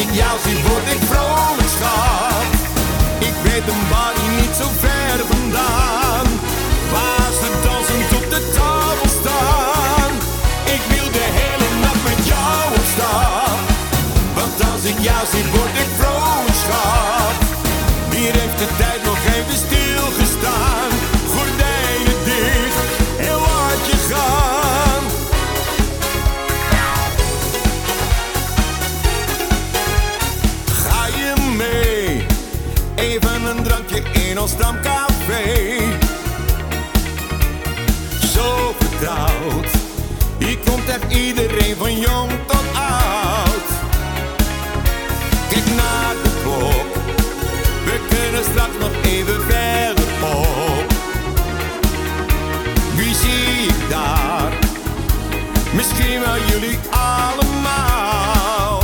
ik jou zie, word ik vrolijk, schat. Ik weet een bar hier niet zo ver vandaan, waar ze dansen op de tafel staan. Ik wil de hele nacht met jou opstaan. want als ik jou zie, ons stamcafé. Zo vertrouwd. Hier komt echt iedereen van jong tot oud. Kijk naar de klok. We kunnen straks nog even verder op. Wie zie ik daar? Misschien wel jullie allemaal.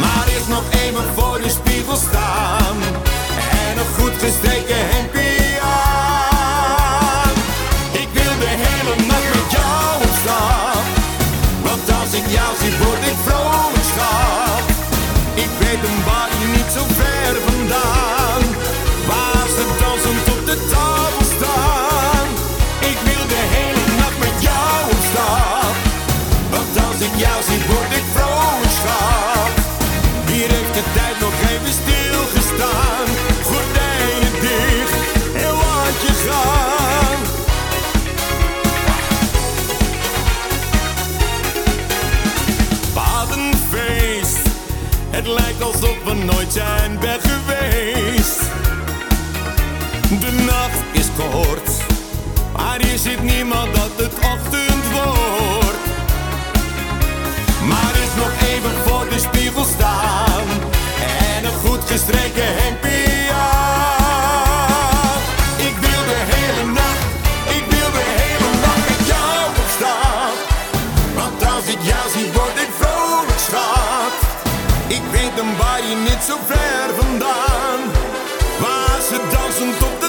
Maar eerst nog even voor de spiegel staan. Hier niet zo ver vandaan. Waar ze dansend op de tafel staan. Ik wil de hele nacht met jou op stap. Want als ik jou zie, word ik we nooit zijn weg geweest. De nacht is kort, maar hier zit niemand dat het ochtend Bar hier niet zo ver vandaan, waar ze dansend op